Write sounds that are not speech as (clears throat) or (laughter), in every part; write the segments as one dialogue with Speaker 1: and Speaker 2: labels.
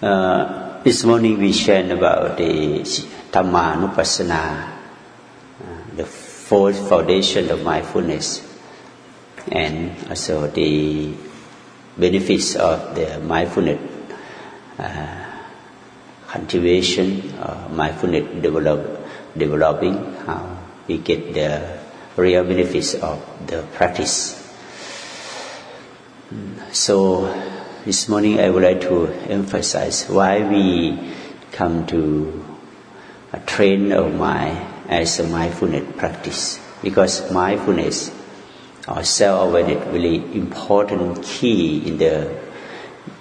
Speaker 1: Uh, this morning we shared about the Dhammanupassana, uh, the fourth foundation of mindfulness, and also the benefits of the mindfulness uh, cultivation, uh, mindfulness develop, developing, how we get the real benefits of the practice. So this morning I would like to emphasize why we come to a train of mind as a mindfulness practice. Because mindfulness or self-awareness really important key in the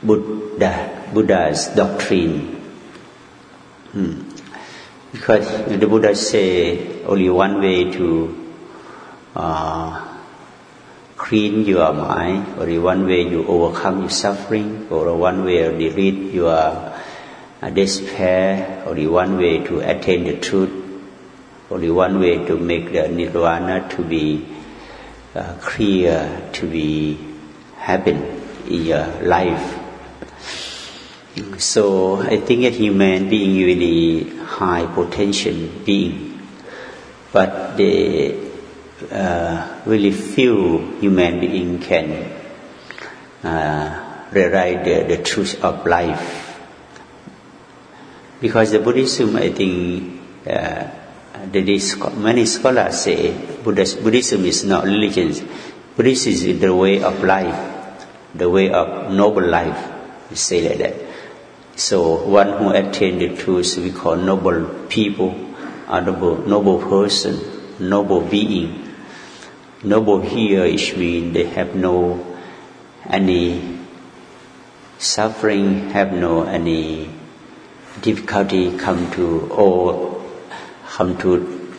Speaker 1: Buddha, Buddha's doctrine. Hmm. Because the Buddha say only one way to uh, clean your mind, or only one way you overcome your suffering, or one way to delete your uh, despair, only one way to attain the truth, or only one way to make the nirvana to be uh, clear, to be happen in your life. So I think a human being really high potential being, but they uh, really few human being can uh, rewrite the, the truth of life. Because the Buddhism, I think, uh, the, many scholars say Buddhism is not religion. Buddhism is the way of life, the way of noble life. Say like that. So one who attained the truth we call noble people, a noble, noble person, noble being. Noble here is mean they have no any suffering, have no any difficulty come to or come to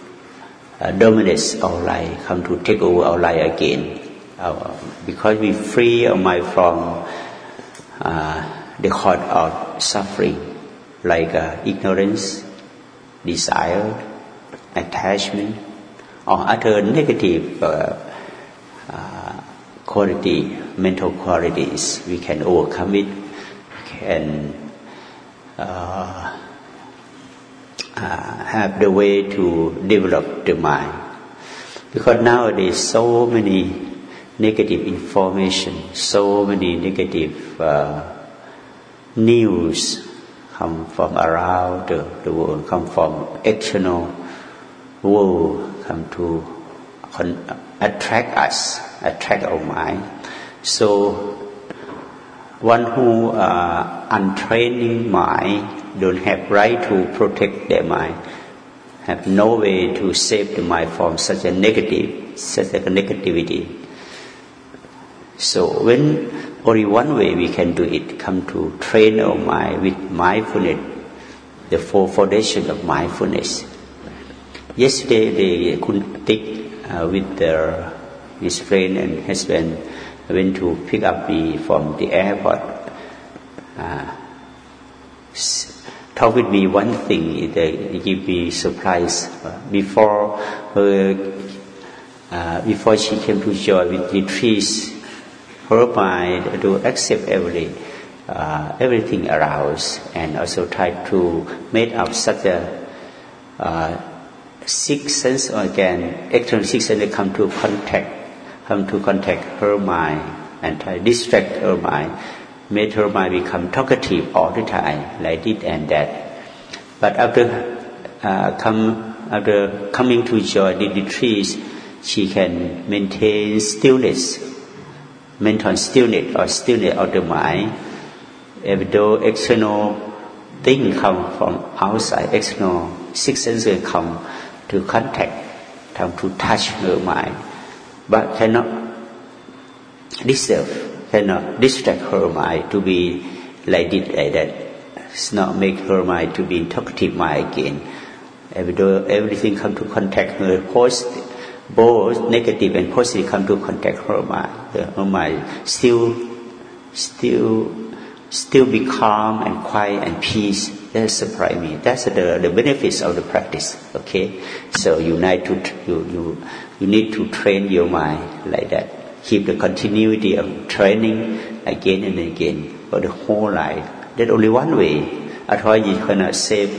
Speaker 1: uh, dominate our life, come to take over our life again. Uh, because we free our mind from uh, the cause of suffering, like uh, ignorance, desire, attachment, or other negative uh, uh, quality, mental qualities, we can overcome it, can uh, have the way to develop the mind. Because nowadays so many negative information, so many negative uh, news come from around the, the world, come from external world come to attract us, attract our mind. So one who uh, untraining mind don't have right to protect their mind, have no way to save the mind from such a negative, such a negativity. So when only one way we can do it, come to train our mind with mindfulness, the four foundation of mindfulness. Yesterday, they couldn't take uh, with their, his friend and husband went to pick up me from the airport. Uh, talk with me one thing, they give me surprise. Uh, before her, uh, before she came to join with the trees, her mind to accept every, uh, everything around and also try to make up such a uh, six sense organ, external six sense come to contact, come to contact her mind and try distract her mind, make her mind become talkative all the time, like this and that. But after uh, come after coming to join the retreats, she can maintain stillness, mental stillness or stillness of the mind, even though external thing come from outside, external six senses come to contact, come to touch her mind, but cannot disturb, cannot distract her mind to be like this, like that. It's not make her mind to be talkative mind again. Though everything come to contact her, positive, both negative and positive come to contact her mind. Her mind still, still, still be calm and quiet and peace that surprise me. That's the, the benefits of the practice. Okay, so you need to you you you need to train your mind like that. Keep the continuity of training again and again for the whole life There's only one way. Otherwise, you cannot save,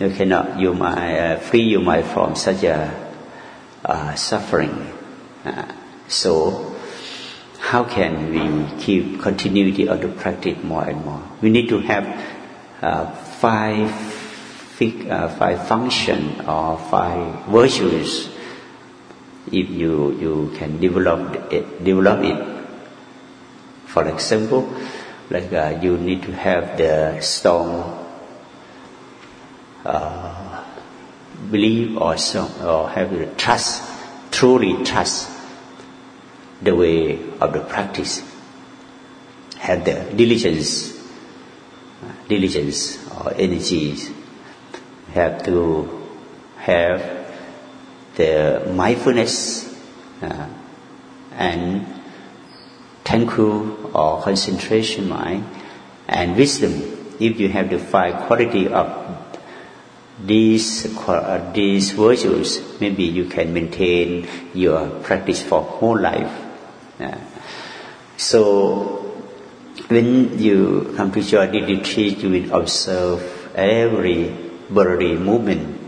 Speaker 1: you cannot you might uh, free your mind from such a uh, suffering. Uh, so, how can we keep continuity of the practice more and more? We need to have uh, five uh, five function or five virtues. If you you can develop it, develop it. For example, like uh, you need to have the strong uh, belief or some, or have the trust, truly trust the way of the practice. Have the diligence, diligence or energies. Have to have the mindfulness uh, and tranquil or concentration mind and wisdom. If you have the five quality of these uh, these virtues, maybe you can maintain your practice for whole life. Uh, so when you come to your retreat, you will observe every bodily movement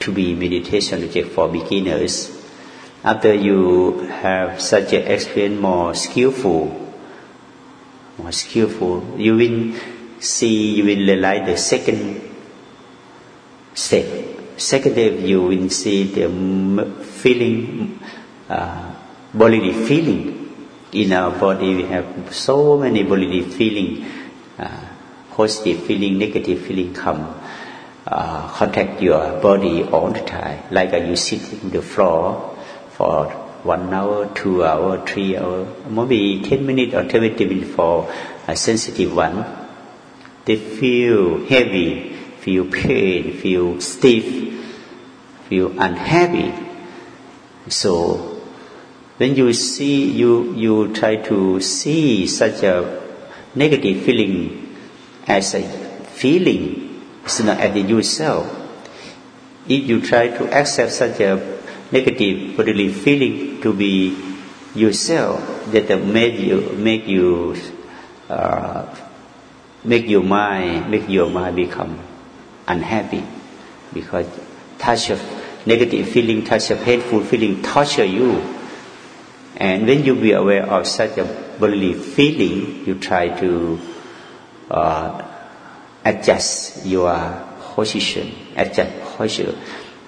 Speaker 1: to be meditation object for beginners. After you have such an experience more skillful, more skillful, you will see, you will realize the second step. Second step, you will see the feeling, uh, bodily feeling. In our body, we have so many bodily feeling, uh, positive feeling, negative feeling come. Uh, contact your body all the time. Like uh, you sit on the floor for one hour, two hour, three hour, maybe ten minutes or twenty minutes for a sensitive one. They feel heavy, feel pain, feel stiff, feel unhappy. So when you see, you, you try to see such a negative feeling as a feeling, it's not as yourself. If you try to accept such a negative bodily feeling to be yourself, that make you make you uh, make your mind make your mind become unhappy because touch of negative feeling, touch of hateful feeling torture you. And when you be aware of such a bodily feeling, you try to uh, adjust your position, adjust posture.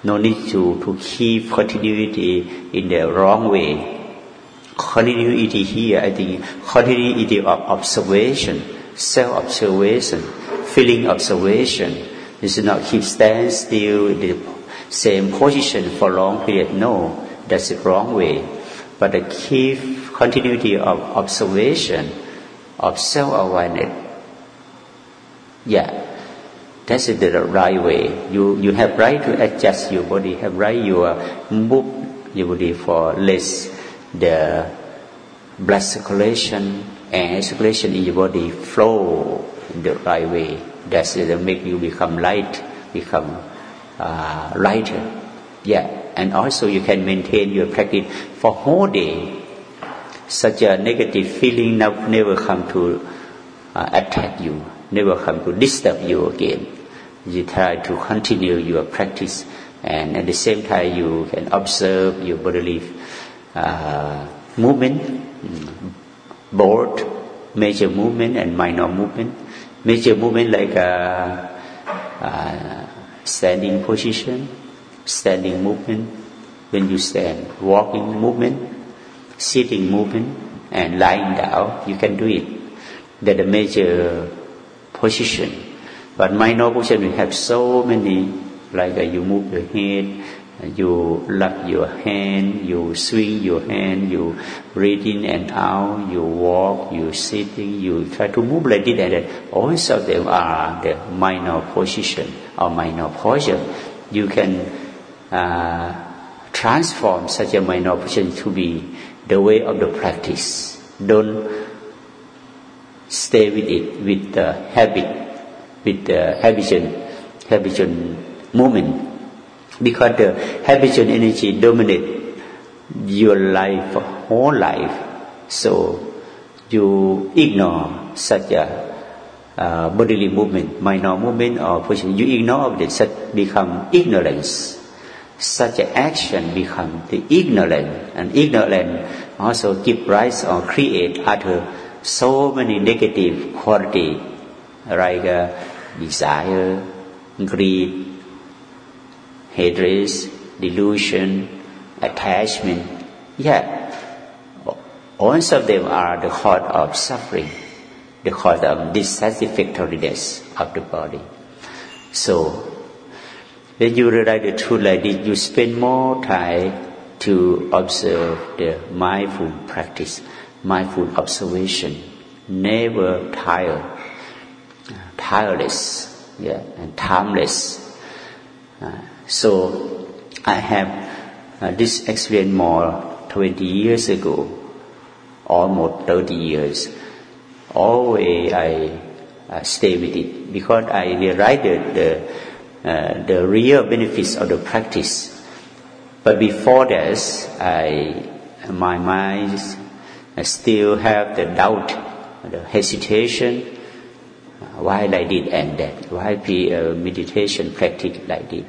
Speaker 1: No need to, to keep continuity in the wrong way. Continuity here, I think, continuity of observation, self-observation, feeling observation, you should not keep stand still in the same position for a long period. No, that's the wrong way. But the key continuity of observation, of self-awareness. Yeah, that's the right way. You you have right to adjust your body, have right your move your body for less the blood circulation and circulation in your body flow in the right way That's will make you become light, become uh, lighter. Yeah, and also you can maintain your practice for whole day. Such a negative feeling never come to uh, attack you, never come to disturb you again. You try to continue your practice, and at the same time you can observe your bodily uh, movement, board, major movement and minor movement major movement like a, a standing position, standing movement, when you stand, walking movement, sitting movement, and lying down, you can do it. That a major position. But minor position, we have so many, like uh, you move your head, you lock your hand, you swing your hand, you breathe in and out, you walk, you sitting, you try to move like this and that. All of them are the minor position or minor posture. You can uh, transform such a minor position to be the way of the practice. Don't stay with it with the habit, with the habitual, habitual movement because the habitual energy dominate your life, whole life. So you ignore such a uh, bodily movement, minor movement or position, you ignore of it, such become ignorance. Such action become the ignorant, and ignorant also give rise or create other so many negative quality like uh, desire, greed, hatred, delusion, attachment. Yeah, all of them are the cause of suffering the cause of dissatisfactoriness of the body. So, when you realize the truth like this, you spend more time to observe the mindful practice, mindful observation, never tired, tireless, yeah, and timeless. Uh, so, I have uh, this experience more 20 years ago, almost 30 years. Always I uh, stay with it because I realize the the, uh, the real benefits of the practice. But before this, I my mind still have the doubt, the hesitation. Uh, why I did and that? Why be a meditation practice like this?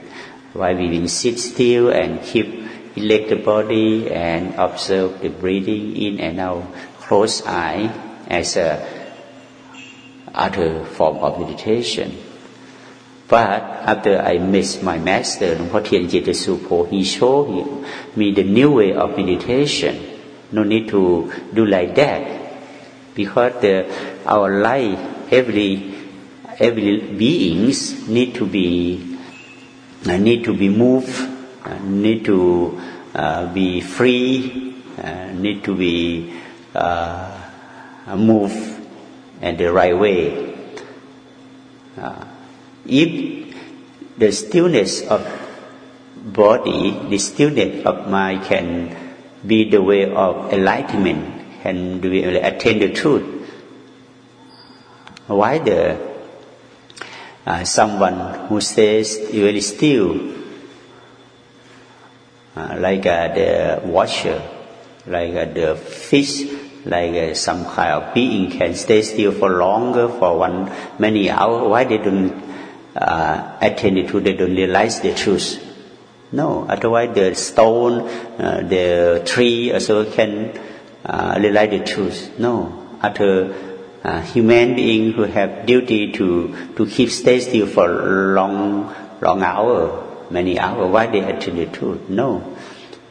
Speaker 1: Why we will sit still and keep elect the body and observe the breathing in and out, close eye as a other form of meditation. But after I met my master, Por Tien Supo, he showed me the new way of meditation. No need to do like that. Because the, our life, every, every beings need to be, uh, need to be moved, uh, need to uh, be free, uh, need to be uh, moved and the right way. Uh, if the stillness of body, the stillness of mind can be the way of enlightenment, can be attain the truth. Why the uh, someone who stays very still, uh, like uh, the watcher, like uh, the fish like uh, some kind of being can stay still for longer for one many hours why they don't uh, attend to they don't realize the truth. No otherwise the stone uh, the tree also can uh, realize the truth. No other uh, human being who have duty to to keep stay still for long long hour many hour, why they attend the truth? No.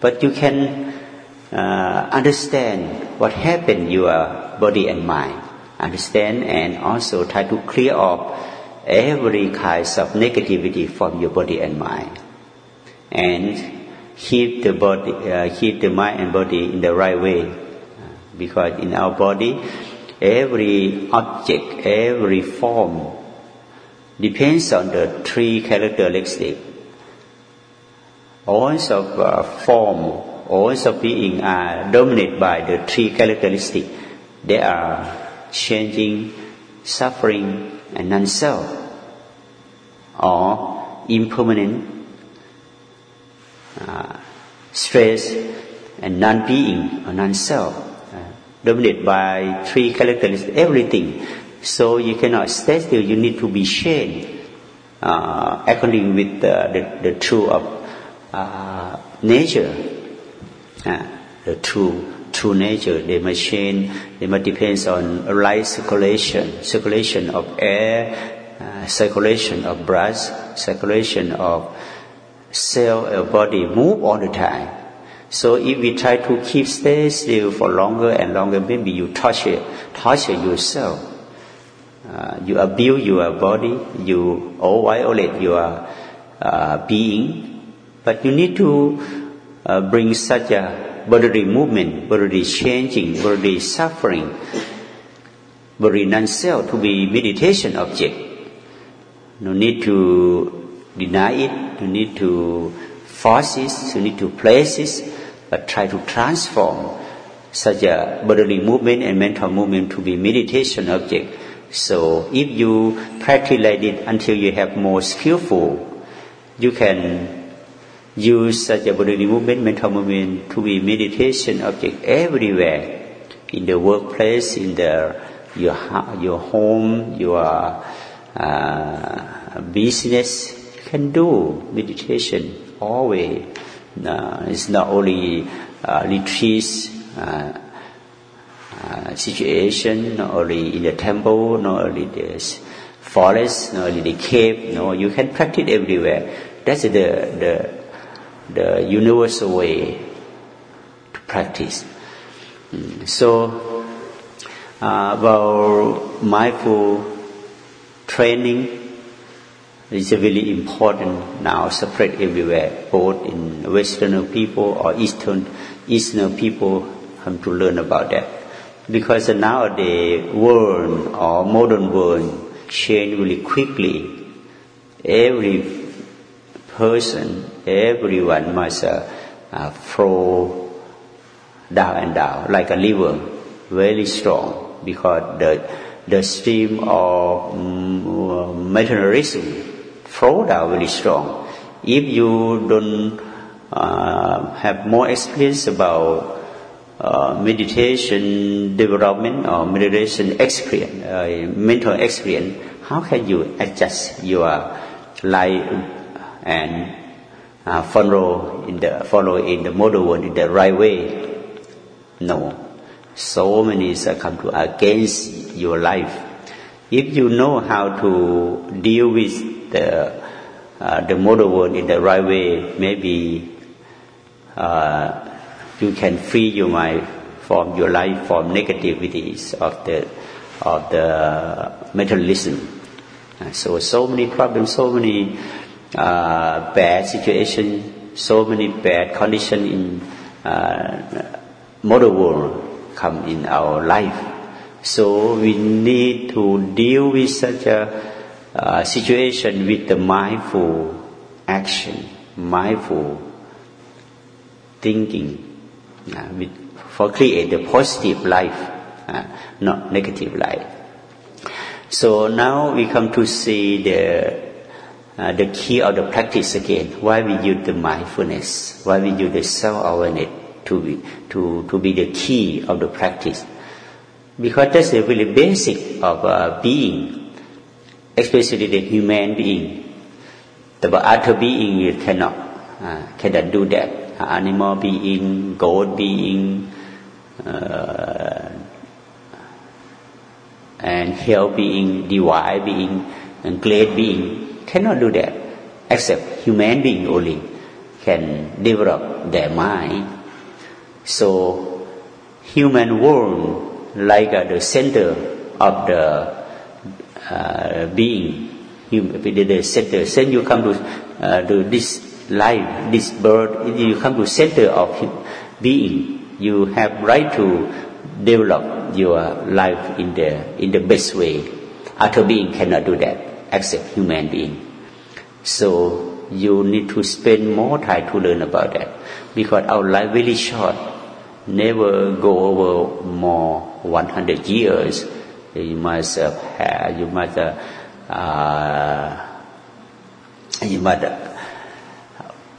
Speaker 1: But you can uh, understand what happened your body and mind. Understand and also try to clear off every kinds of negativity from your body and mind. And keep the body, uh, keep the mind and body in the right way. Because in our body, every object, every form depends on the three characteristics. All of uh, form all of being are dominated by the three characteristics. They are changing, suffering, and non-self, or impermanent, uh, stress, and non-being or non-self, uh, dominated by three characteristics. Everything. So you cannot stay still. You need to be changed uh, according with the, the, the truth of uh, nature the true true nature. They must change. They must depend on light circulation, circulation of air, uh, circulation of blood, circulation of cell of body move all the time. So if we try to keep stay still for longer and longer, maybe you torture torture yourself. Uh, you abuse your body, you violate your uh, being, but you need to uh, bring such a bodily movement, bodily changing, bodily suffering, bodily non-self to be meditation object. No need to deny it, no need to force it, no need to place it, but try to transform such a bodily movement and mental movement to be meditation object. So if you practice like it until you have more skillful, you can use such a bodily movement, mental movement to be meditation object everywhere, in the workplace, in the your your home, your uh, business. Can do meditation always. Uh, it's not only uh, retreats. Uh, uh, situation, not only in the temple, not only the forest, not only the cave. No, you can practice everywhere. That's the the the universal way to practice. Mm. So, uh, about mindful training is really important now, spread everywhere, both in Western people or Eastern Eastern people have to learn about that because nowadays world or modern world change really quickly. Every person, everyone must uh, uh, flow down and down like a river, very strong because the the stream of um, materialism flow down very strong. If you don't uh, have more experience about uh, meditation development or meditation experience, uh, mental experience, how can you adjust your life and uh, follow in the follow in the model world in the right way? No. So many come to against your life. If you know how to deal with the uh, the model world in the right way, maybe uh, you can free your mind from your life from negativities of the of the materialism. So so many problems, so many uh, bad situations, so many bad conditions in uh, modern world come in our life. So we need to deal with such a uh, situation with the mindful action, mindful thinking uh, with, for create a positive life, uh, not negative life. So now we come to see the uh, the key of the practice again. Why we use the mindfulness? Why we use the self-awareness to be to to be the key of the practice? Because that's the really basic of uh, being, especially the human being. The other being cannot uh, cannot do that animal being, goat being, uh, and hell being, divine being, and great being cannot do that, except human being only can develop their mind. So, human world like uh, the center of the uh, being, the center. Then you come to, uh, this life, this birth, you come to center of being. You have right to develop your life in the in the best way. Other being cannot do that except human being. So you need to spend more time to learn about that because our life really short. Never go over more 100 years. You must uh, have, you must uh, uh, you must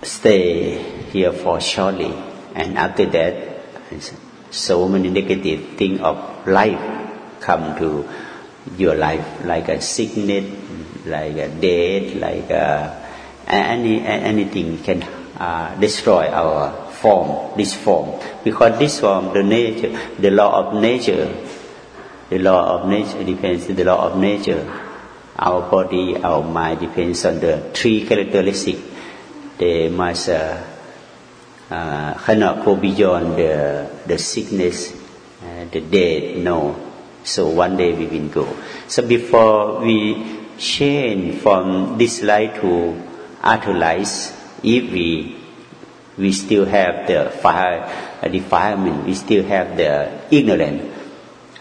Speaker 1: stay here for shortly, and after that, so many negative things of life come to your life, like a sickness, like a death, like a, any anything can uh, destroy our form, this form, because this form, the nature, the law of nature, the law of nature depends on the law of nature. Our body, our mind depends on the three characteristics they must uh, uh, cannot go beyond the, the sickness, uh, the death, no. So one day we will go. So before we change from this life to other life, if we we still have the fire uh, defilement, we still have the ignorance.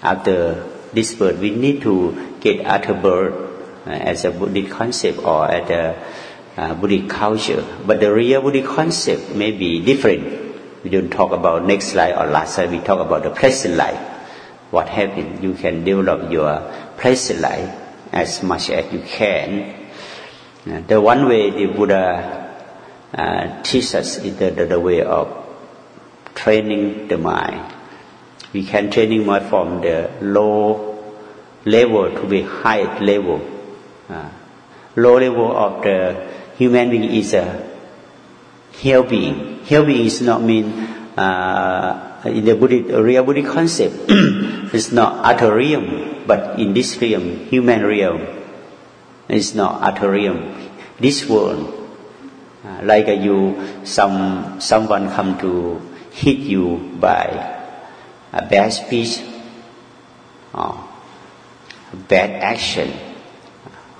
Speaker 1: After this birth, we need to get other birth uh, as a Buddhist concept or at a uh, Buddhist culture. But the real Buddhist concept may be different. We don't talk about next life or last life. We talk about the present life. What happened? You can develop your present life as much as you can. Uh, the one way the Buddha uh, teaches us the, the, the way of training the mind. We can training mind from the low level to the high level. Uh, low level of the human being is a hell being. Hell being is not mean uh, in the Buddhist, real Buddhist concept. (clears throat) it's not other realm, but in this realm, human realm, it's not other realm. This world, like you, some someone come to hit you by a bad speech, or bad action,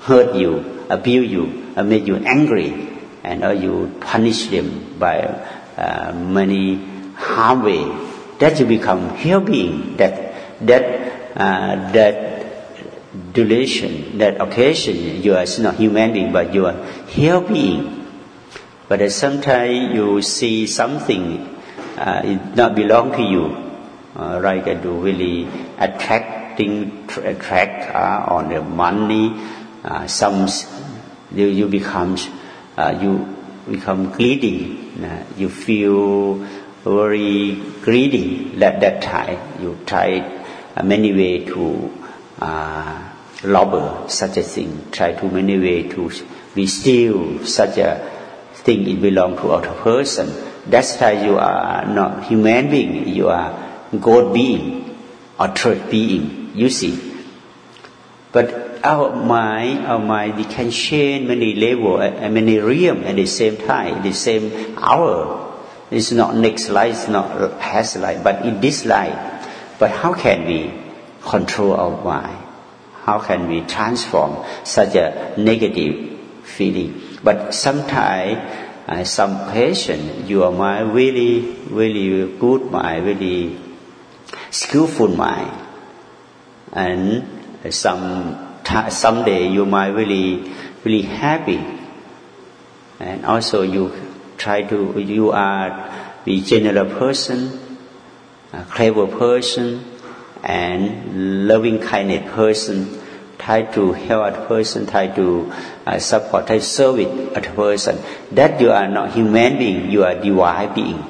Speaker 1: hurt you, abuse you, or make you angry, and or you punish them by uh, many harm way. That you become hell being. That that uh, that duration, that occasion, you are not human being, but you are hell being. But sometimes you see something uh, it not belong to you, uh, like uh, do really attracting attract uh, on the money. Uh, some you, you become uh, you become greedy. Uh, you feel very greedy at that time. You try uh, many way to uh, rob such a thing. Try to many way to steal such a thing. It belong to other person that's why you are not human being, you are God being or third being, you see. But our mind, our mind, we can change many level and many realm at the same time, the same hour. It's not next life, it's not past life, but in this life. But how can we control our mind? How can we transform such a negative feeling? But sometimes uh, some patient, your mind really, really good mind, really skillful mind, and some someday you might really, really happy, and also you try to, you are be general person, a clever person, and loving kindness person. Try to help a person, try to uh, support, to serve a person. That you are not human being, you are divine being,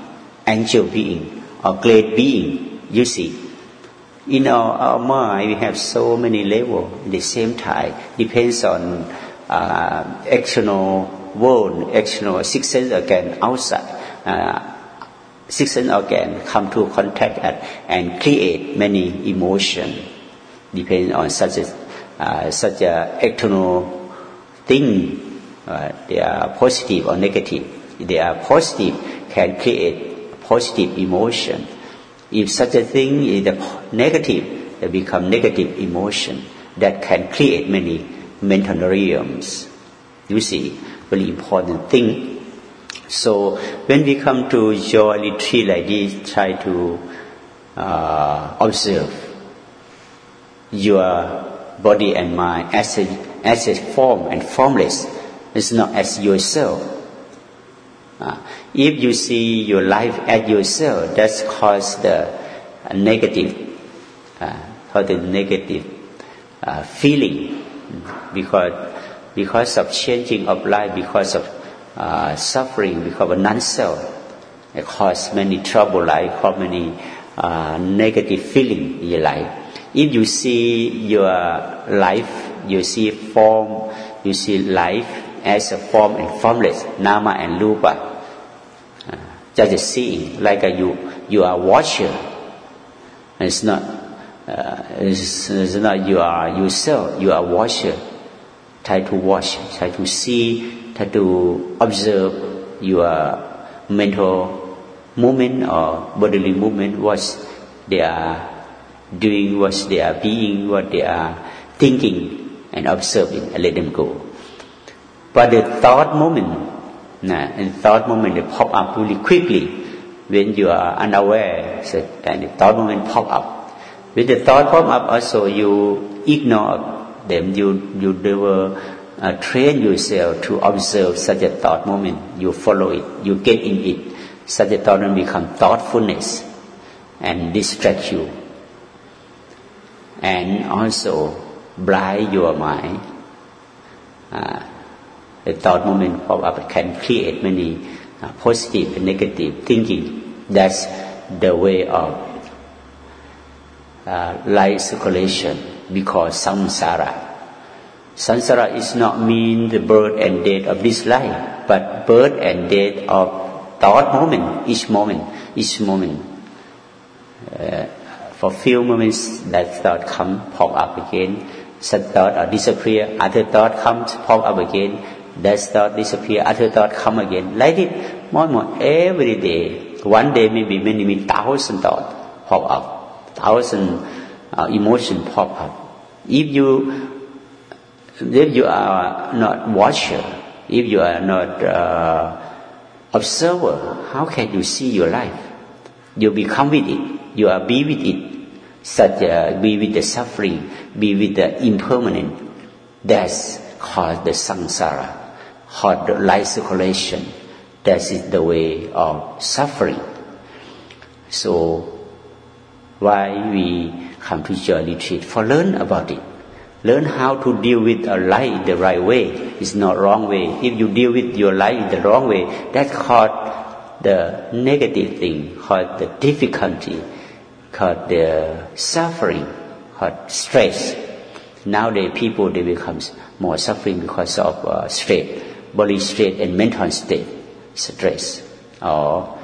Speaker 1: angel being, or great being. You see, in our, our mind we have so many levels at the same time. Depends on uh, external world, external six sense organ outside. Uh, six sense organ come to contact and, and create many emotion. Depends on such a uh, such a external thing, uh, they are positive or negative. If they are positive, can create positive emotion. If such a thing is negative, they become negative emotion that can create many mental realms. You see, very important thing. So when we come to joy retreat like this, try to uh, observe your body and mind as a, as a form and formless. It's not as yourself. Uh, if you see your life as yourself, that's cause the uh, negative, uh, cause the negative uh, feeling, because because of changing of life, because of uh, suffering, because of non-self, it cause many trouble life, cause many negative feeling in your life. If you see your life, you see form, you see life as a form and formless, nama and rupa. Uh, just seeing, like a, you, you are watcher. It's not, uh, it's, it's not you are yourself, you are watcher. Try to watch, try to see, try to observe your mental movement or bodily movement, what they are doing what they are being, what they are thinking, and observing, and let them go. But the thought moment, nah, and thought moment they pop up really quickly when you are unaware, so, and the thought moment pop up. When the thought pop up, also you ignore them. You you never uh, train yourself to observe such a thought moment. You follow it. You get in it. Such a thought moment become thoughtfulness and distract you and also blind your mind. Uh, the thought moment pop up can create many uh, positive and negative thinking. That's the way of uh, light circulation. because samsara. Samsara is not mean the birth and death of this life, but birth and death of thought moment, each moment, each moment. Uh, for few moments, that thought come, pop up again. Such thought or disappear. Other thought comes, pop up again. That thought disappear. Other thought come again. Like it, more and more every day. One day maybe many, many thousand thoughts pop up, thousand uh, emotion pop up. If you if you are not watcher, if you are not uh, observer, how can you see your life? You become with it. You are be with it. Such uh, be with the suffering, be with the impermanent. That's called the samsara, called the life circulation. That is the way of suffering. So, why we come to your retreat? For learn about it. Learn how to deal with a life the right way. It's not wrong way. If you deal with your life the wrong way, that's called the negative thing, called the difficulty, called the suffering, called stress. Nowadays people they become more suffering because of uh, stress, body stress and mental state, stress or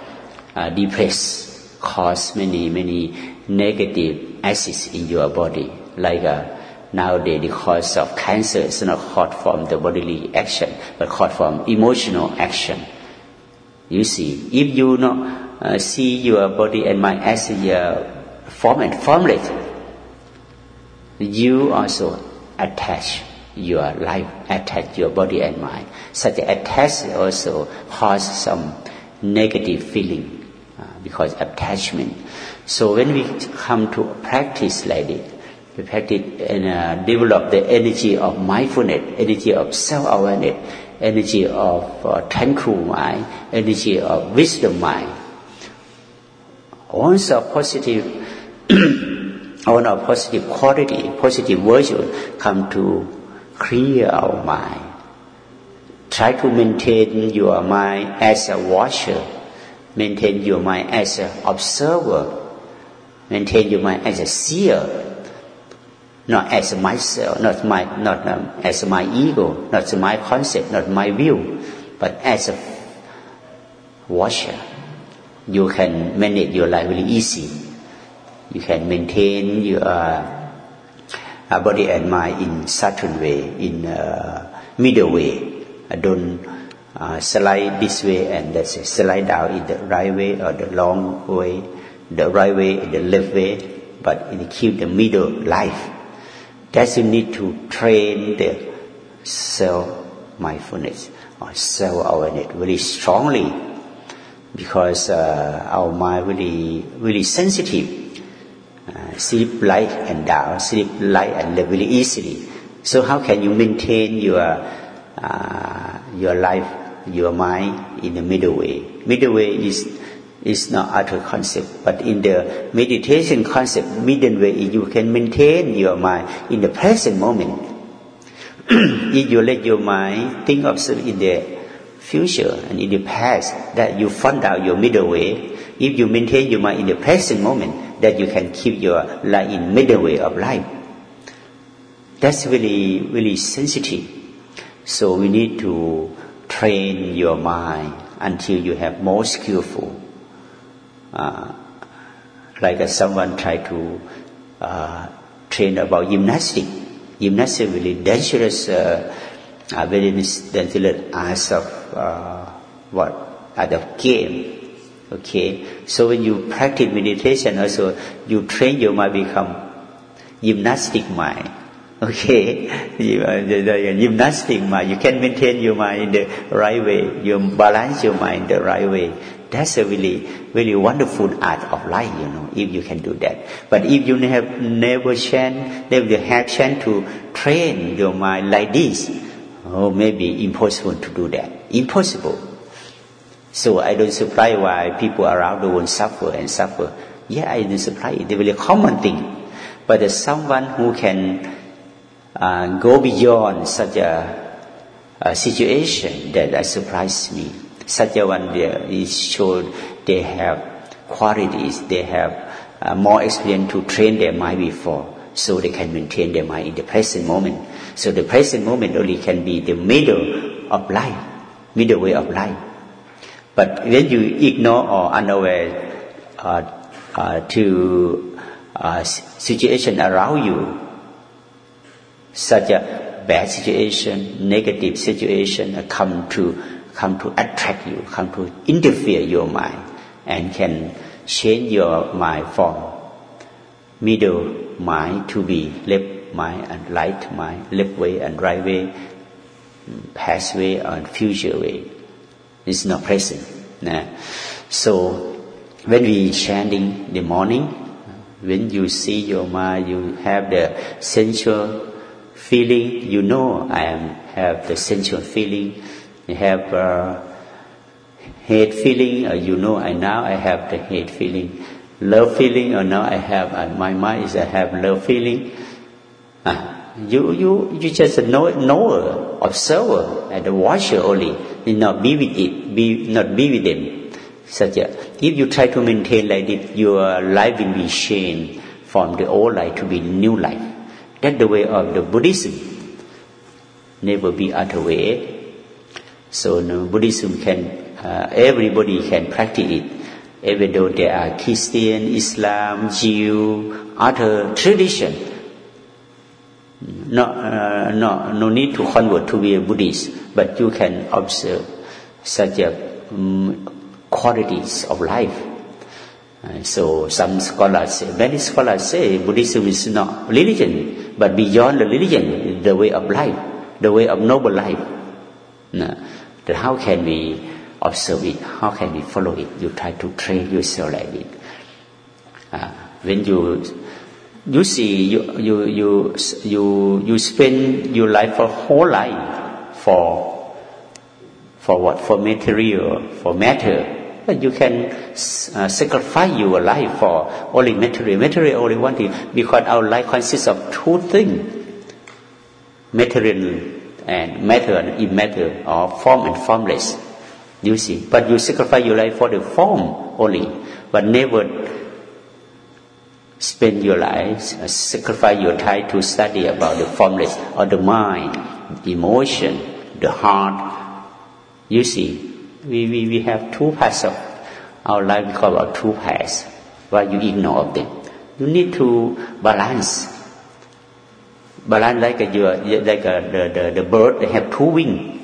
Speaker 1: uh, depressed, cause many many negative acids in your body like. Uh, Nowadays, the cause of cancer is not caused from the bodily action, but caused from emotional action. You see, if you not uh, see your body and mind as a form and formless, you also attach your life, attach your body and mind. Such attach also cause some negative feeling uh, because attachment. So when we come to practice like this, we practice and uh, develop the energy of mindfulness, energy of self-awareness, energy of uh, tranquil mind, energy of wisdom mind. Once a positive, (clears throat) all a positive quality, positive virtue come to clear our mind. Try to maintain your mind as a watcher, maintain your mind as an observer, maintain your mind as a seer, not as myself, not my, not um, as my ego, not my concept, not my view, but as a watcher. You can manage your life really easy. You can maintain your uh, body and mind in certain way, in uh, middle way. I don't uh, slide this way and that's slide down in the right way or the long way, the right way the left way, but it keep the middle life That's you need to train the self mindfulness or self awareness really strongly because uh, our mind really really sensitive. Sleep light and down, sleep light and very easily. So how can you maintain your uh, your life, your mind in the middle way? Middle way is is not other concept, but in the meditation concept, middle way, you can maintain your mind in the present moment. (clears throat) if you let your mind think of in the future and in the past, that you find out your middle way. If you maintain your mind in the present moment, that you can keep your life in middle way of life. That's really, really sensitive. So we need to train your mind until you have more skillful uh, like uh, someone try to uh, train about gymnastics. Gymnastics really dangerous, uh, uh, very dangerous as of uh, what as of game. Okay, so when you practice meditation, also you train your mind become gymnastic mind. (laughs) Okay, uh, gymnastic mind. You can maintain your mind in the right way. You balance your mind in the right way. That's a really, really wonderful art of life, you know, if you can do that. But if you have never chance, never have chance to train your mind like this, oh, maybe impossible to do that. Impossible. So I don't surprise why people around the world suffer and suffer. Yeah, I don't surprise. It's a very common thing. But there's someone who can uh, go beyond such a, a situation that, that surprised me such a one is showed they have qualities, they have uh, more experience to train their mind before. so they can maintain their mind in the present moment. So the present moment only can be the middle of life, middle way of life. But when you ignore or unaware uh, uh, to uh, situation around you, such a bad situation, negative situation come to come to attract you, come to interfere your mind, and can change your mind from middle mind to be left mind and right mind, left way and right way, past way and future way. It's not present. Nah. So when we chanting the morning, when you see your mind, you have the sensual feeling. You know I am have the sensual feeling. You have uh, hate feeling. Or you know I now I have the hate feeling. Love feeling. Or now I have uh, my mind is I have love feeling. Uh, you you you just know knower, observer, and watcher only. Not be with it. Be not be with them such a, if you try to maintain like this, your life will be changed from the old life to be new life. That's the way of the Buddhism. Never be other way. So no, Buddhism can, uh, everybody can practice it. Even though there are Christian, Islam, Jew, other tradition. No, uh, no, no need to convert to be a Buddhist, but you can observe such a um, qualities of life. Uh, so some scholars say, many scholars say Buddhism is not religion, but beyond the religion, the way of life, the way of noble life. Uh, that how can we observe it? How can we follow it? You try to train yourself like it. Uh, when you you see you you you you you spend your life for whole life for for what for material for matter but you can uh, sacrifice your life for only material. Material only one thing because our life consists of two things: material and matter and immaterial, or form and formless. You see, but you sacrifice your life for the form only, but never spend your life, uh, sacrifice your time to study about the formless or the mind, emotion, the heart. You see, we, we, we have two parts of our life we call our two parts. Why you ignore them? You need to balance. Balance like a, your, like a, the, the, the bird, they have two wings.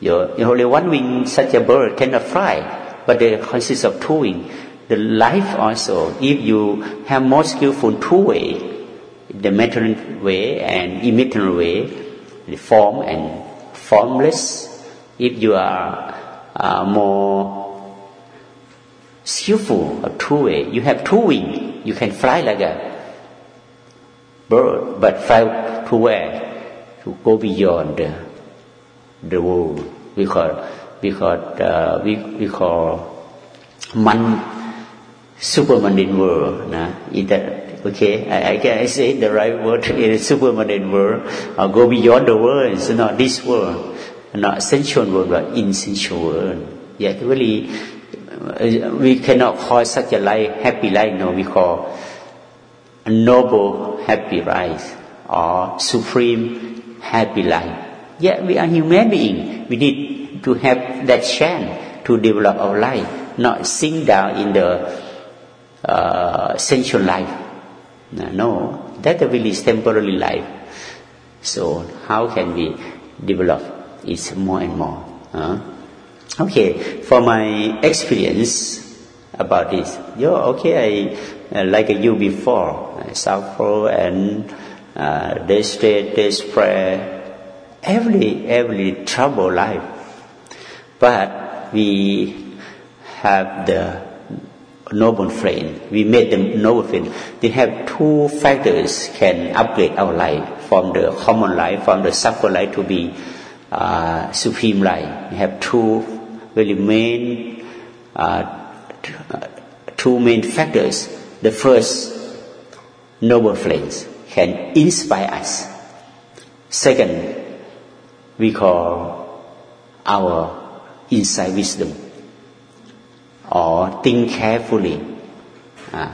Speaker 1: Your, only one wing, such a bird cannot fly, but they consist of two wings. The life also, if you have more skillful two way, the material way and immaterial way, the form and formless, if you are uh, more skillful or two way. You have two wings. You can fly like a bird, but fly to where? To go beyond the, the world. We call because uh, we we call man supermundane world. Nah, is that okay? I, I can I say the right word (laughs) in supermundane world or go beyond the world. It's not this world not sensual world but insensual world. Yet really, we cannot call such a life happy life. No, we call a noble happy life or supreme happy life. Yet we are human being. We need to have that chance to develop our life, not sink down in the uh, sensual life. No, that really is temporary life. So how can we develop it's more and more. Uh, okay, for my experience about this, you okay, I uh, like you before, I suffer and uh, desperate, despair, every every trouble life, but we have the noble friend. We made them noble friend. They have two factors can upgrade our life from the common life, from the suffer life to be uh, supreme life. We have two very main, uh, two main factors. The first, noble flames can inspire us. Second, we call our inside wisdom or think carefully. Uh,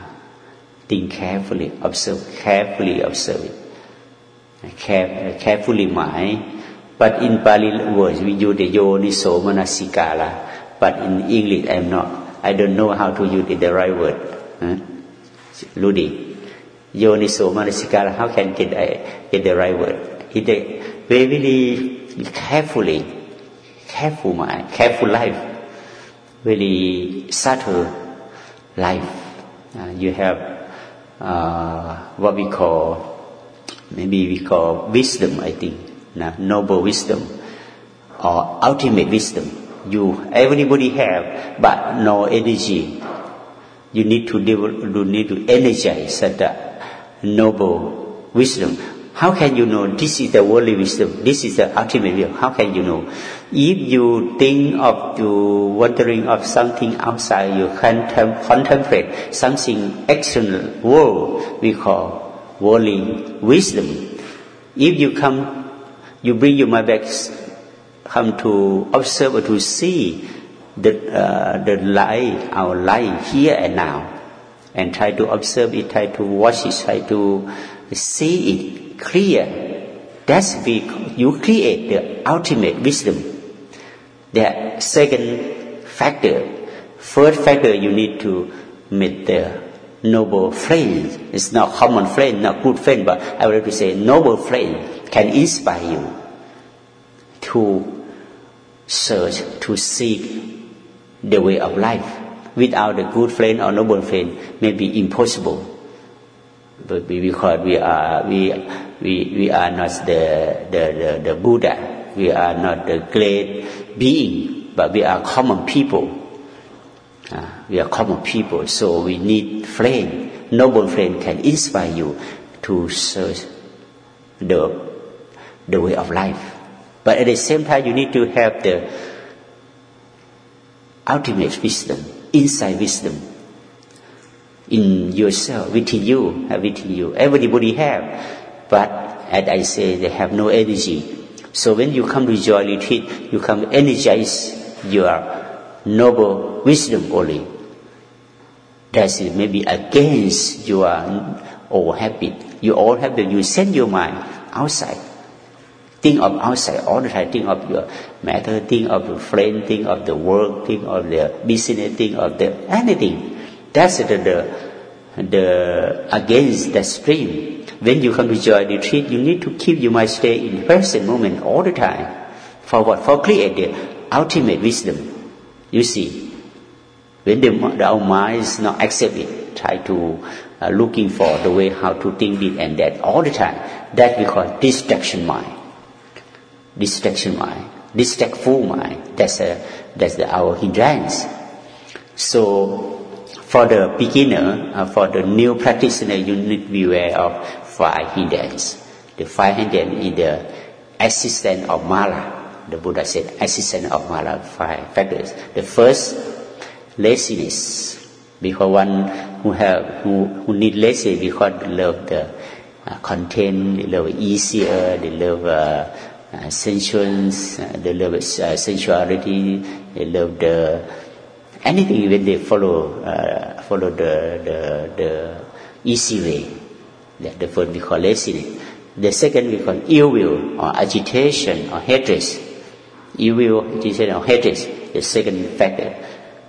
Speaker 1: think carefully observe carefully observe it. Care, carefully mind. But in Pali words we use the yoniso manasikara but in English I'm not. I don't know how to use the right word. Huh? Rudy yoniso manasikara how can get I get the right word? It very carefully careful mind careful life very subtle life uh, you have uh, what we call maybe we call wisdom, I think, noble wisdom or ultimate wisdom. You everybody have, but no energy. You need to develop, you need to energize that noble wisdom. How can you know this is the worldly wisdom? This is the ultimate wisdom. How can you know? If you think of you wondering of something outside, you can contemplate something external world we call worldly wisdom. If you come, you bring your mind back, come to observe or to see the, uh, the light, our light here and now, and try to observe it, try to watch it, try to see it clear. That's because you create the ultimate wisdom. The second factor, first factor you need to meet the noble friend. It's not common friend, not good friend, but I would like to say noble friend can inspire you to search, to seek the way of life. Without a good friend or noble friend may be impossible. But because we are we we, we are not the, the, the, the Buddha, we are not the great being, but we are common people uh, we are common people, so we need friend. Noble friend can inspire you to search the the way of life. But at the same time, you need to have the ultimate wisdom, inside wisdom, in yourself, within you, within you. Everybody have, but as I say, they have no energy. So when you come to joy retreat, you come energize your noble wisdom only. That is it maybe against your old habit. You old habit, you send your mind outside. Think of outside all the time. Think of your matter. Think of your friend. Think of the work. Think of the business. Think of the anything. That's the, the, the against the stream. When you come to joy retreat, you need to keep your mind stay in the present moment all the time. For what? For create the ultimate wisdom. You see, when the, the, our minds not accept it, try to uh, looking for the way how to think this and that all the time, that we call distraction mind. Distraction mind, distractful mind. That's a, that's the, our hindrance. So for the beginner, uh, for the new practitioner, you need to be aware of five hindrance. The five hindrance is the assistant of Mala the Buddha said, assistant of Mala, five factors. The first, laziness. Because one who have who, who need lazy because they love the uh, content, they love easier, they love uh, uh, uh, they love uh, sensuality, they love the anything when they follow uh, follow the, the the easy way. That the first we call laziness. The second we call ill will or agitation or hatred evil, desire, or hatred, the second factor.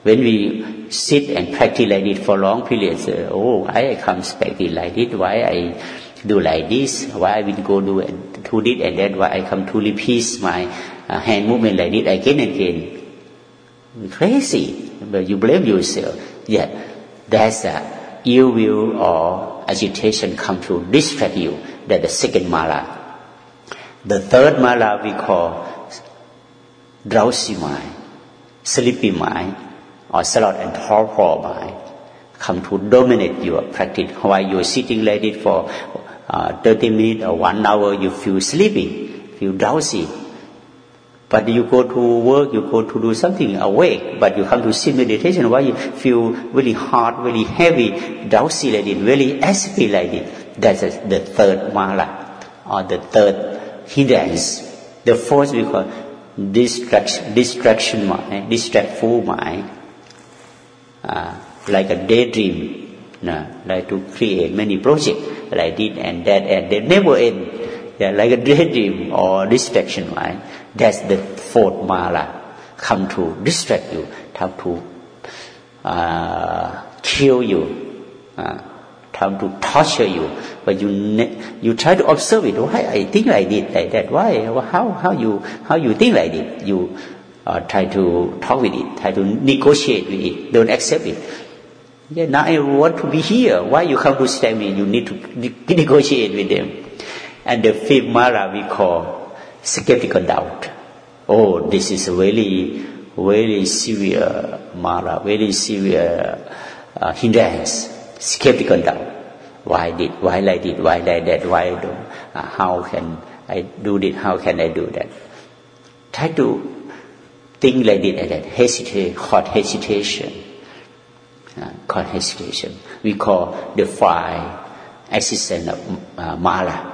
Speaker 1: When we sit and practice like this for long periods, uh, oh, I come practice like this? Why I do like this? Why I will go do, do this and that? Why I come to repeat my uh, hand movement like this again and again? Crazy, but you blame yourself. Yeah, that's a ill will or agitation come to distract you. That the second mala. The third mala we call drowsy mind, sleepy mind, or sloth and torpor mind come to dominate your practice. While you're sitting like it for uh, 30 minutes or one hour, you feel sleepy, feel drowsy. But you go to work, you go to do something awake, but you come to sit meditation, why you feel really hard, really heavy, drowsy like it, really aspy like it. That's the third mala, or the third hindrance. The fourth we call distraction, distraction mind, distractful mind, uh, like a daydream, No, like to create many projects like this and that, and they never end. Yeah, like a daydream or distraction mind. That's the fourth mala come to distract you, come to uh, kill you, uh, come to torture you. But you you try to observe it. Why I think like this, like that? Why? How how you how you think like this? You uh, try to talk with it, try to negotiate with it. Don't accept it. Yeah, now I want to be here. Why you come to stay me? You need to negotiate with them. And the fifth mara we call skeptical doubt. Oh, this is a very, very severe mara, very severe uh, hindrance. Skeptical doubt. Why did, why like it, why like that, why I do, uh, how can I do this, how can I do that? Try to think like this, like that, hesitate, hot hesitation uh, hesitation. We call the five assistant of uh, Mala, uh,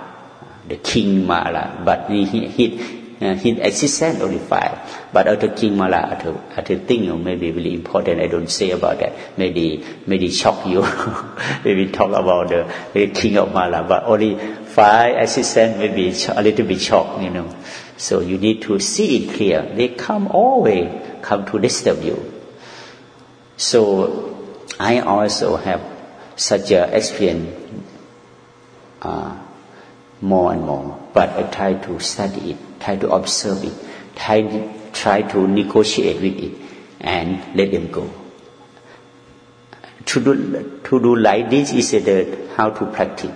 Speaker 1: the king Mala, but he, uh, his assistant only five. But other king Mala, other, other thing you maybe really important. I don't say about that. Maybe maybe shock you. (laughs) maybe talk about the, the king of Mala, but only five assistant maybe a little bit shocked, you know. So you need to see it clear. They come always come to disturb you. So I also have such a experience uh, more and more, but I try to study it, try to observe it, try, try to negotiate with it, and let them go. To do, to do like this is the how to practice.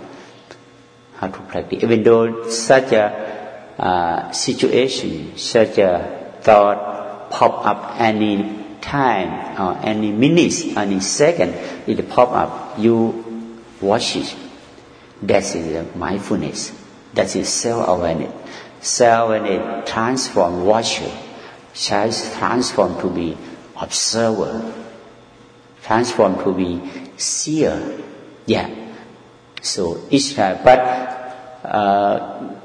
Speaker 1: How to practice. Even though such a uh, situation, such a thought pop up any time or any minutes, any second, it pop up, you watch it. That is mindfulness. That is self-awareness. Self-awareness transform watcher, transform to be observer, transform to be seer. Yeah. So each time, but uh,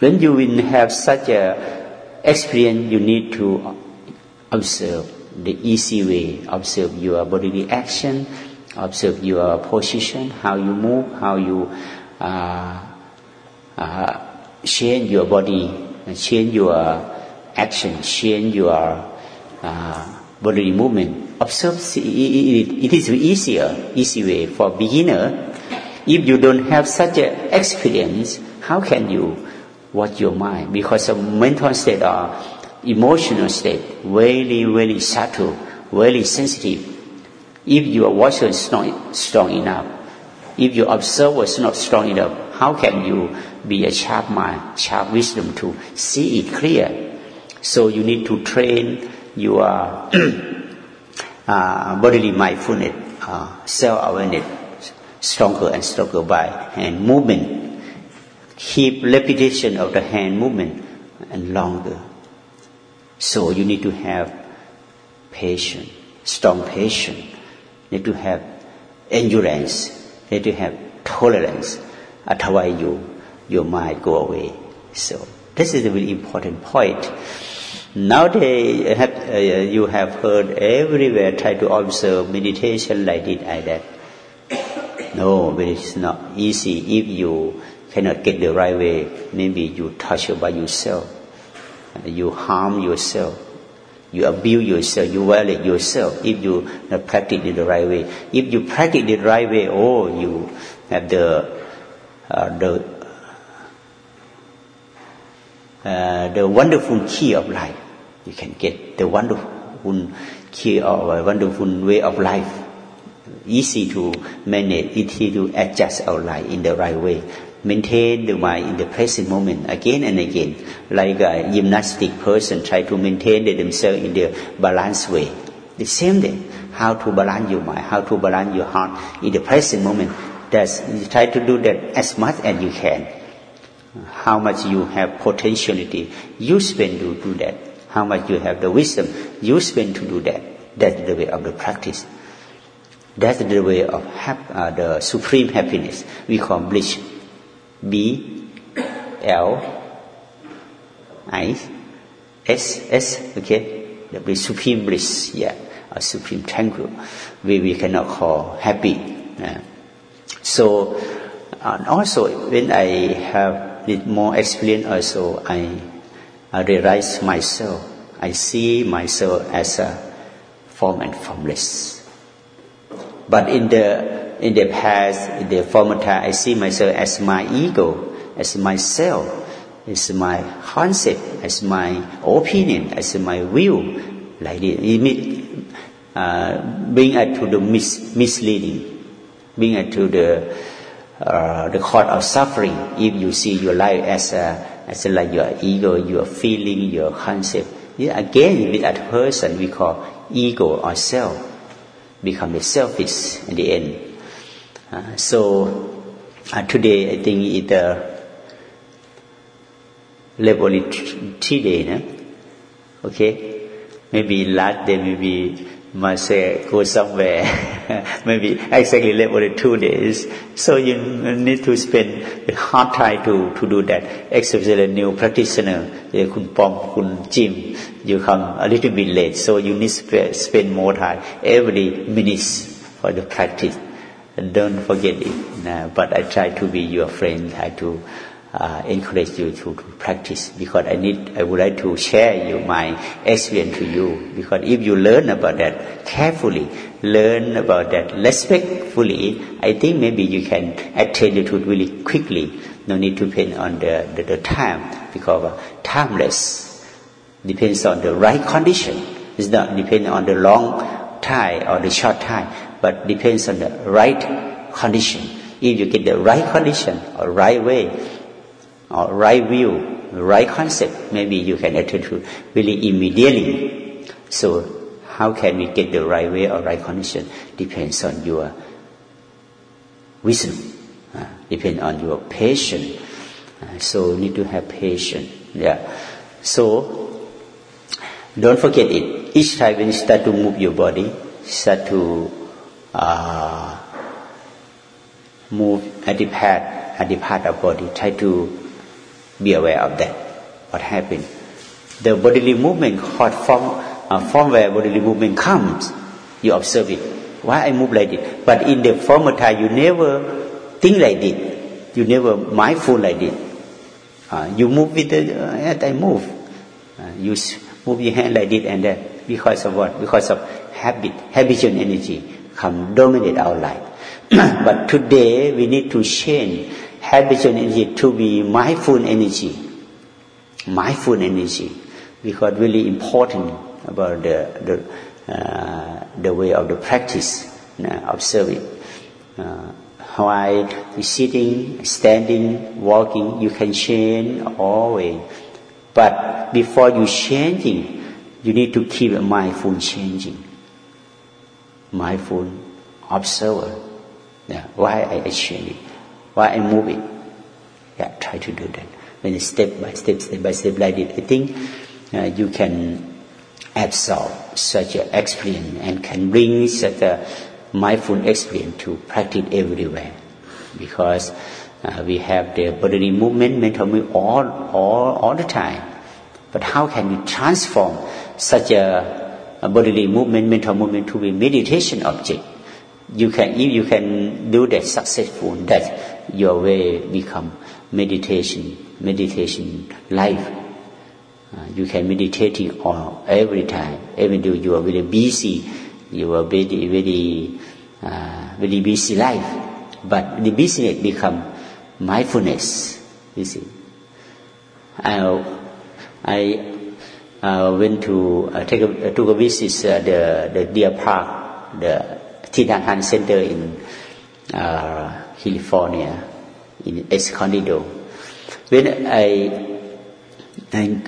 Speaker 1: when you will have such a experience, you need to observe the easy way. Observe your bodily action, observe your position, how you move, how you uh, uh, change your body, change your action, change your uh, bodily movement. Observe, it is easier, easy way for beginner. If you don't have such an experience, how can you watch your mind? Because the mental state or emotional state, very, very subtle, very sensitive. If your watcher is not strong enough, if your observer is not strong enough, how can you be a sharp mind, sharp wisdom to see it clear? So you need to train your (clears throat) uh, bodily mindfulness, uh, self-awareness, stronger and stronger by hand movement. Keep repetition of the hand movement and longer. So you need to have patience, strong patience. Need to have endurance. Need to have tolerance. Otherwise, you your mind go away. So this is a very important point. Nowadays, uh, you have heard everywhere try to observe meditation like this, like that. No, but it's not easy if you cannot get the right way. Maybe you touch by yourself you harm yourself, you abuse yourself, you violate yourself if you not practice it the right way. If you practice the right way, oh, you have the uh, the uh, the wonderful key of life. You can get the wonderful key of a wonderful way of life. Easy to manage, easy to adjust our life in the right way maintain the mind in the present moment again and again, like a gymnastic person try to maintain themselves in the balanced way. The same thing, how to balance your mind, how to balance your heart in the present moment. That's, you try to do that as much as you can. How much you have potentiality, you spend to do that. How much you have the wisdom, you spend to do that. That's the way of the practice. That's the way of hap- uh, the supreme happiness. We call bliss. B L I S S okay that be supreme bliss yeah a supreme tranquil we we cannot call happy Uh, so uh, also when I have with more experience also I, I realize myself. I see myself as a form and formless. But in the in the past, in the former time, I see myself as my ego, as myself, as my concept, as my opinion, as my view, like this. It uh, bring us to the mis- misleading, bring us to the uh, the cause of suffering. If you see your life as a, as a, like your ego, your feeling, your concept, again with that person we call ego or self become the selfish in the end. Uh, so uh, today I think it's a level three day, no? okay? Maybe last day, maybe must say go somewhere, (laughs) maybe exactly level two days. So you need to spend a hard time to, to do that. Especially new practitioner, kun pom, kun jim, you come a little bit late. So you need to spend more time every minutes for the practice. Don't forget it. but I try to be your friend, I to uh, encourage you to, to, practice because I need I would like to share you my experience to you because if you learn about that carefully, learn about that respectfully, I think maybe you can attain it really quickly. No need to depend on the, the, the time because uh, timeless depends on the right condition. It's not depend on the long time or the short time, but depends on the right condition. If you get the right condition or right way, or right view, right concept, maybe you can attain to really immediately. So how can we get the right way or right condition? Depends on your wisdom, uh, depends on your patience. Uh, so need to have patience. Yeah. So don't forget it. Each time when you start to move your body, start to uh, move part of body. Try to be aware of that. What happened? The bodily movement caught from uh, from where bodily movement comes. You observe it. Why I move like this? But in the former time, you never think like this. You never mindful like this. Uh, you move with the uh, I move. Uh, you move your hand like this and that because of what? Because of habit, habitual energy come dominate our life. (clears throat) but today we need to change habitual energy to be mindful energy. Mindful energy, because really important about the the, uh, the way of the practice. Uh, observe it. Uh, while sitting, standing, walking, you can change always. But before you changing, you need to keep mindful changing. Mindful observer. Yeah, why I change it? Why I move it? Yeah, try to do that. When step by step, step by step like it, I think uh, you can absorb such an experience and can bring such a mindful experience to practice everywhere. Because uh, we have the bodily movement, mental movement all, all, all the time. But how can we transform such a bodily movement, mental movement to be meditation object? You can, if you can do that successful, that your way become meditation, meditation life. Uh, you can meditating all every time, even though you are very busy, you are very very uh, very busy life, but the business become mindfulness. You see, I I uh, went to uh, take a, took a visit uh, the the Deer Park, the Nhat Center in. Uh, California, in Escondido. When I, I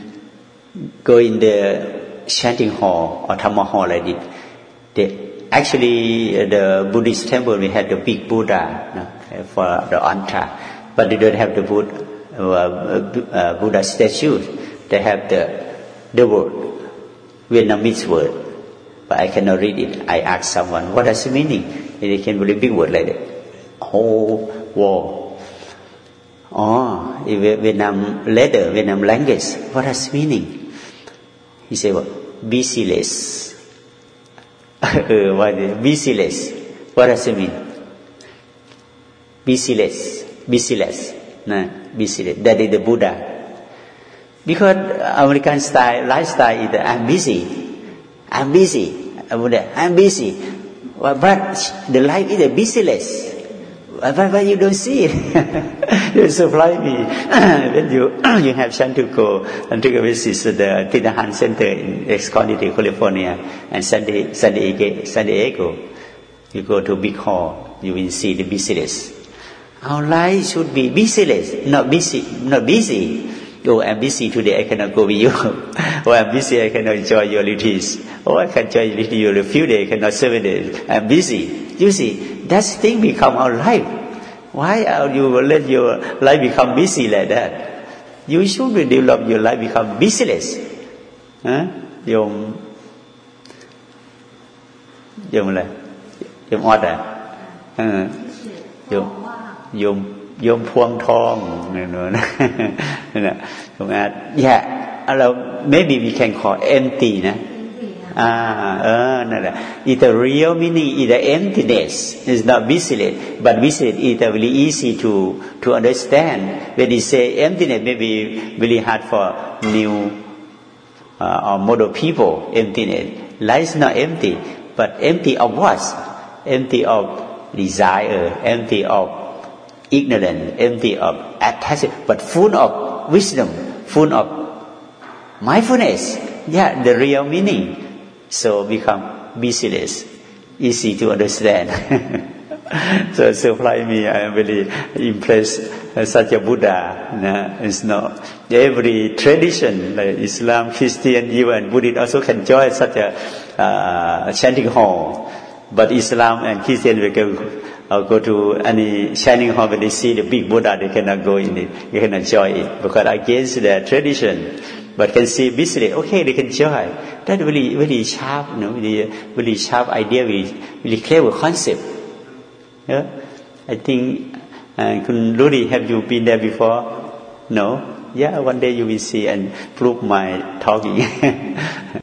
Speaker 1: go in the chanting hall or Dhamma hall like this, the, actually uh, the Buddhist temple we had the big Buddha for the altar, but they don't have the Buddha, uh, uh, Buddha statue. They have the the word Vietnamese word, but I cannot read it. I ask someone, what does it meaning? And they can read big word like that whole world. Oh, Vietnam letter, Vietnam language, what does meaning? He said, well, busyless. (laughs) what is busyless? What does it mean? busyless, busyless, nah, busyless. That is the Buddha. Because American style, lifestyle is I'm busy, I'm busy, I'm busy. But the life is a busyless. But, but you don't see it. (laughs) (coughs) you supply me when you you have chance to go and take a visit the Thich Nhat Hanh Center in Escondido, California, and San, San, Diego, San Diego. You go to big hall, you will see the busyness. Our life should be busyless, not busy, not busy. Oh, I'm busy today, I cannot go with you. (laughs) oh, I'm busy, I cannot enjoy your retreats. Oh, I can enjoy you a few days, I cannot seven days. I'm busy. You see, that thing become our life. Why are you let your life become busy like that? You should develop your life become busyless. Huh? โยมโยมอะไรโยมออดอ่ะโยมโยม โยมพวงทองนี่นนะนะตรงนั้น (laughs) yeah เรา maybe we can call empty นะอ่าเออนั่นแหละ it the real meaning is the emptiness is not visited but visited is very easy to to understand when you say emptiness maybe really hard for new uh, or model people emptiness life is not empty but empty of what empty of desire empty of ignorant empty of attachment but full of wisdom full of mindfulness yeah the real meaning so become busyless, easy to understand. (laughs) so surprise me. I am really impressed. Uh, such a Buddha. It's not every tradition like Islam, Christian, even Buddhist also can join such a uh, chanting hall. But Islam and Christian will go, uh, go to any shining hall when they see the big Buddha, they cannot go in it. They cannot join it because against their tradition but can see visually, okay, they can joy. That really, really sharp, you know, really, really sharp idea, really, really clever concept. Yeah? I think, uh, Rudy, have you been there before? No? Yeah, one day you will see and prove my talking. (laughs)